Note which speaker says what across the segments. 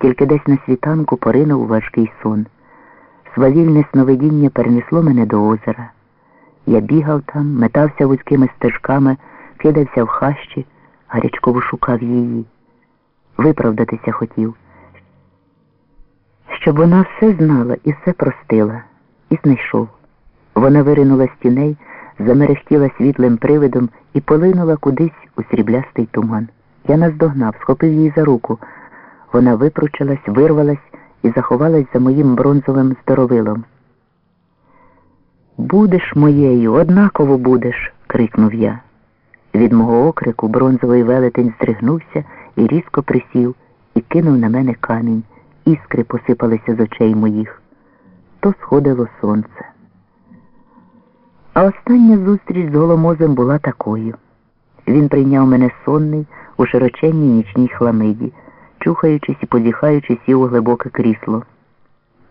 Speaker 1: тільки десь на світанку поринув важкий сон. Свавільне сновидіння перенесло мене до озера. Я бігав там, метався вузькими стежками, кидався в хащі, гарячково шукав її. Виправдатися хотів, щоб вона все знала і все простила, і знайшов. Вона виринула з тіней, замерехтіла світлим привидом і полинула кудись у сріблястий туман. Я наздогнав, схопив її за руку. Вона випручилась, вирвалась і заховалась за моїм бронзовим здоровилом. Будеш моєю, однаково будеш, крикнув я. Від мого окрику бронзовий велетень здригнувся і різко присів і кинув на мене камінь. Іскри посипалися з очей моїх. То сходило сонце. А остання зустріч з голомозем була такою. Він прийняв мене сонний у широченній нічній хламиді, чухаючись і позіхаючи, сів у глибоке крісло.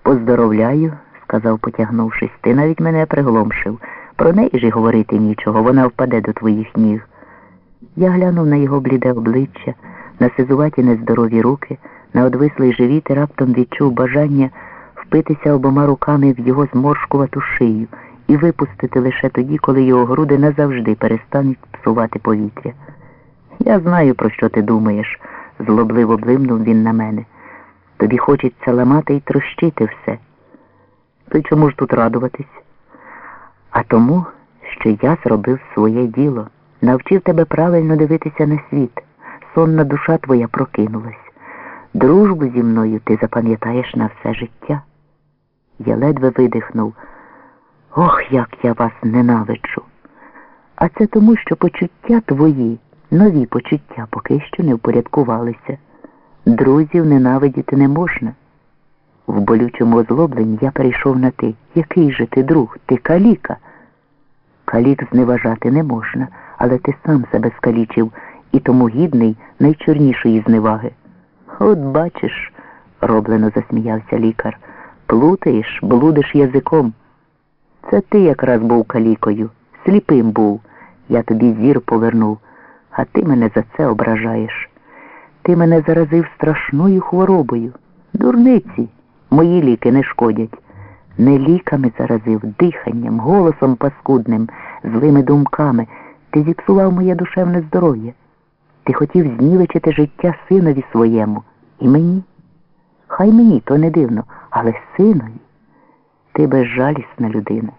Speaker 1: Поздоровляю, сказав, потягнувшись, ти навіть мене пригломшив. Про неї ж і говорити нічого, вона впаде до твоїх ніг. Я глянув на його бліде обличчя, на сизуваті нездорові руки, на одвислий живіт і раптом відчув бажання впитися обома руками в його зморшкувату шию і випустити лише тоді, коли його груди назавжди перестануть псувати повітря. Я знаю, про що ти думаєш, злобливо блимнув він на мене. Тобі хочеться ламати і трощити все. То й чому ж тут радуватись? А тому, що я зробив своє діло, навчив тебе правильно дивитися на світ. Сонна душа твоя прокинулась. Дружбу зі мною ти запам'ятаєш на все життя. Я ледве видихнув. Ох, як я вас ненавиджу. А це тому, що почуття твої, нові почуття поки що не впорядкувалися. Друзів ненавидіти не можна. В болючому озлобленні я перейшов на ти. Який же ти друг? Ти каліка. Калік зневажати не можна, але ти сам себе скалічив і тому гідний найчорнішої зневаги. От бачиш, роблено засміявся лікар, плутаєш, блудиш язиком. Це ти якраз був калікою, сліпим був. Я тобі зір повернув, а ти мене за це ображаєш. Ти мене заразив страшною хворобою. Дурниці, мої ліки не шкодять. Не ліками заразив, диханням, голосом паскудним, злими думками. Ти зіпсував моє душевне здоров'я. Ти хотів знівечити життя синові своєму. І мені. Хай мені, то не дивно, але синові. Ти безжалісна людина.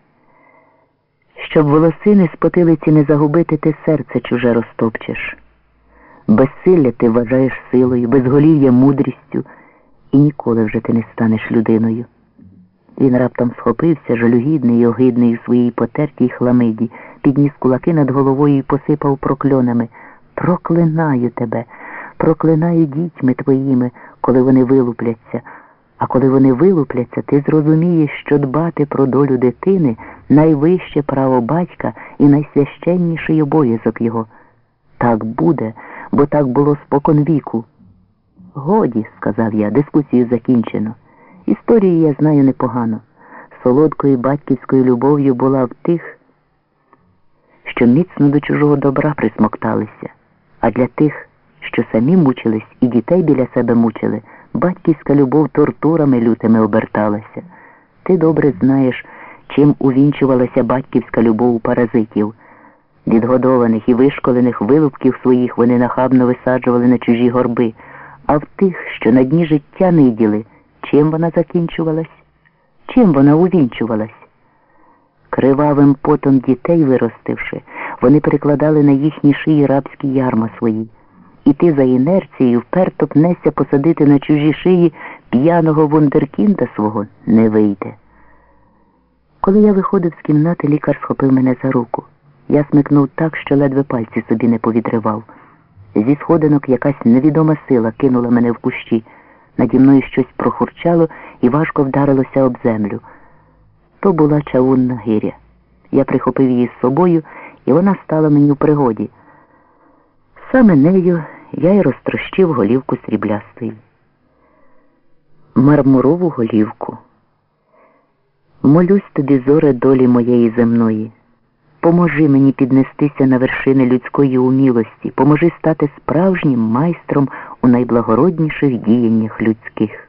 Speaker 1: Щоб волосини з потилиці не загубити, ти серце чуже розтопчеш. Безсилля ти вважаєш силою, безголів'я мудрістю, і ніколи вже ти не станеш людиною. Він раптом схопився, жалюгідний і огидний у своїй потертій хламиді, підніс кулаки над головою і посипав прокльонами. Проклинаю тебе, проклинаю дітьми твоїми, коли вони вилупляться. А коли вони вилупляться, ти зрозумієш, що дбати про долю дитини найвище право батька і найсвященніший обов'язок його. Так буде, бо так було спокон віку. Годі, сказав я, дискусію закінчено. Історію я знаю непогано. Солодкою батьківською любов'ю була в тих, що міцно до чужого добра присмокталися, а для тих, що самі мучились і дітей біля себе мучили, батьківська любов тортурами лютими оберталася. Ти добре знаєш, чим увінчувалася батьківська любов у паразитів. Відгодованих і вишколених вилупків своїх вони нахабно висаджували на чужі горби, а в тих, що на дні життя ниділи, чим вона закінчувалась? Чим вона увінчувалась? Кривавим потом дітей виростивши, вони перекладали на їхні шиї рабські ярма свої. І ти за інерцією вперто пнешся посадити на чужі шиї п'яного вундеркінда свого не вийде. Коли я виходив з кімнати, лікар схопив мене за руку. Я смикнув так, що ледве пальці собі не повідривав. Зі сходинок якась невідома сила кинула мене в кущі. Наді мною щось прохурчало і важко вдарилося об землю. То була чавунна гиря. Я прихопив її з собою, і вона стала мені в пригоді. Саме нею я й розтрощив голівку сріблястої. Мармурову голівку. Молюсь тобі, зоре долі моєї земної. Поможи мені піднестися на вершини людської умілості, поможи стати справжнім майстром у найблагородніших діяннях людських.